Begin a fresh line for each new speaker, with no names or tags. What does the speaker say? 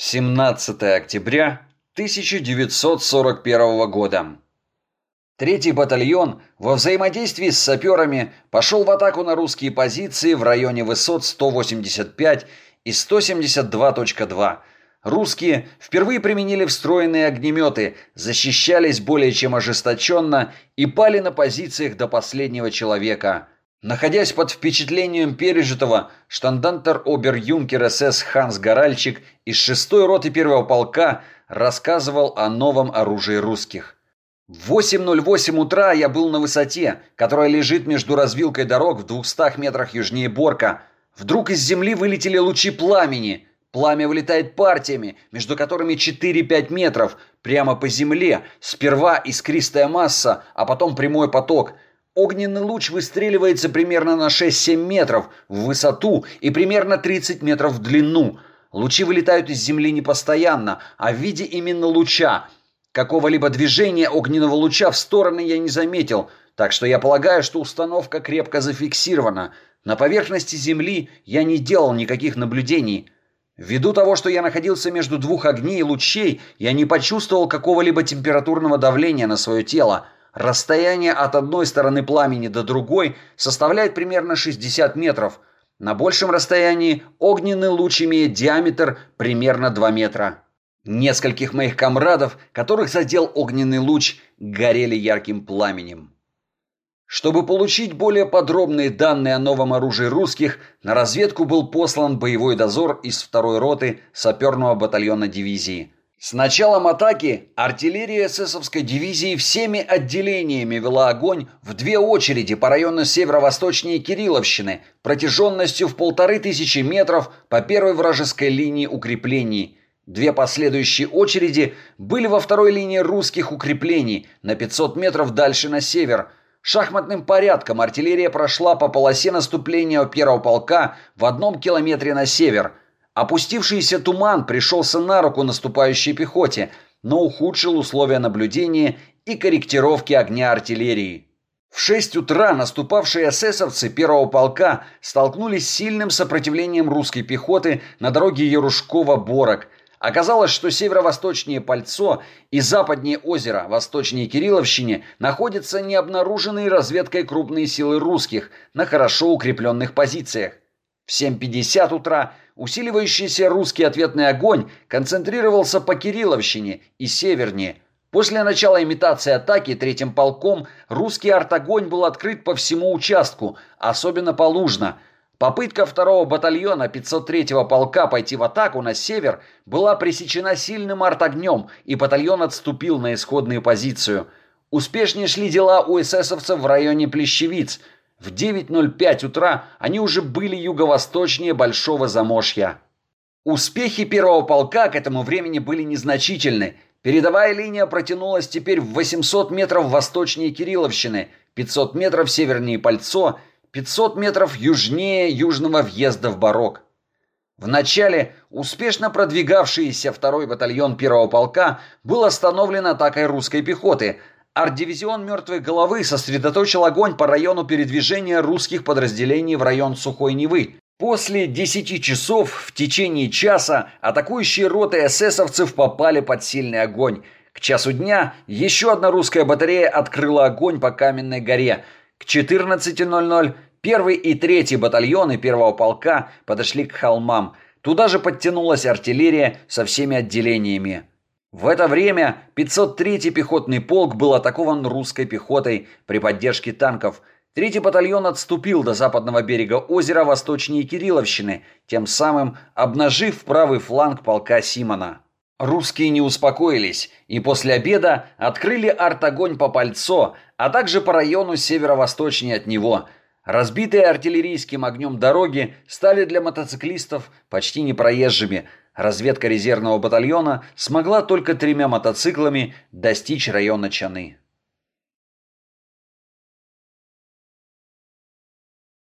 17 октября 1941 года. Третий батальон во взаимодействии с саперами пошел в атаку на русские позиции в районе высот 185 и 172.2. Русские впервые применили встроенные огнеметы, защищались более чем ожесточенно и пали на позициях до последнего человека – Находясь под впечатлением пережитого, штандантер обер-юнкер СС Ханс Горальчик из 6-й роты первого полка рассказывал о новом оружии русских. В 8.08 утра я был на высоте, которая лежит между развилкой дорог в 200 метрах южнее Борка. Вдруг из земли вылетели лучи пламени. Пламя вылетает партиями, между которыми 4-5 метров, прямо по земле. Сперва искристая масса, а потом прямой поток – Огненный луч выстреливается примерно на 6-7 метров в высоту и примерно 30 метров в длину. Лучи вылетают из Земли не постоянно, а в виде именно луча. Какого-либо движения огненного луча в стороны я не заметил, так что я полагаю, что установка крепко зафиксирована. На поверхности Земли я не делал никаких наблюдений. Ввиду того, что я находился между двух огней и лучей, я не почувствовал какого-либо температурного давления на свое тело – Расстояние от одной стороны пламени до другой составляет примерно 60 метров. На большем расстоянии огненный луч имеет диаметр примерно 2 метра. Нескольких моих комрадов, которых задел огненный луч, горели ярким пламенем. Чтобы получить более подробные данные о новом оружии русских, на разведку был послан боевой дозор из второй роты саперного батальона дивизии – с началом атаки артиллерия эсэсовской дивизии всеми отделениями вела огонь в две очереди по району северо-восточнее Кирилловщины протяженностью в полторы тысячи метров по первой вражеской линии укреплений. Две последующие очереди были во второй линии русских укреплений на 500 метров дальше на север. Шахматным порядком артиллерия прошла по полосе наступления первого полка в одном километре на север – Опустившийся туман пришелся на руку наступающей пехоте, но ухудшил условия наблюдения и корректировки огня артиллерии. В 6 утра наступавшие эсэсовцы первого полка столкнулись с сильным сопротивлением русской пехоты на дороге Ярушкова-Борок. Оказалось, что северо-восточнее Пальцо и западнее озера, восточнее Кирилловщине, находятся необнаруженные разведкой крупные силы русских на хорошо укрепленных позициях. В 7.50 утра усиливающийся русский ответный огонь концентрировался по Кирилловщине и севернее. После начала имитации атаки третьим полком русский артогонь был открыт по всему участку, особенно по Лужно. Попытка второго батальона 503-го полка пойти в атаку на север была пресечена сильным артогнем, и батальон отступил на исходную позицию. Успешнее шли дела у эсэсовцев в районе Плещевиц – в 9.05 утра они уже были юго-восточнее Большого Замошья. Успехи первого полка к этому времени были незначительны. Передовая линия протянулась теперь в 800 метров восточнее Кирилловщины, 500 метров севернее Пальцо, 500 метров южнее южного въезда в Барок. Вначале успешно продвигавшийся второй батальон первого полка был остановлен атакой русской пехоты – Арт-дивизион «Мертвой головы» сосредоточил огонь по району передвижения русских подразделений в район Сухой Невы. После 10 часов в течение часа атакующие роты эсэсовцев попали под сильный огонь. К часу дня еще одна русская батарея открыла огонь по Каменной горе. К 14.00 первый и третий батальоны первого полка подошли к холмам. Туда же подтянулась артиллерия со всеми отделениями. В это время 503-й пехотный полк был атакован русской пехотой при поддержке танков. Третий батальон отступил до западного берега озера восточнее Кирилловщины, тем самым обнажив правый фланг полка Симона. Русские не успокоились и после обеда открыли артогонь по Пальцо, а также по району северо-восточнее от него. Разбитые артиллерийским огнем дороги стали для мотоциклистов почти непроезжими – Разведка резервного батальона смогла только тремя мотоциклами достичь района Чаны.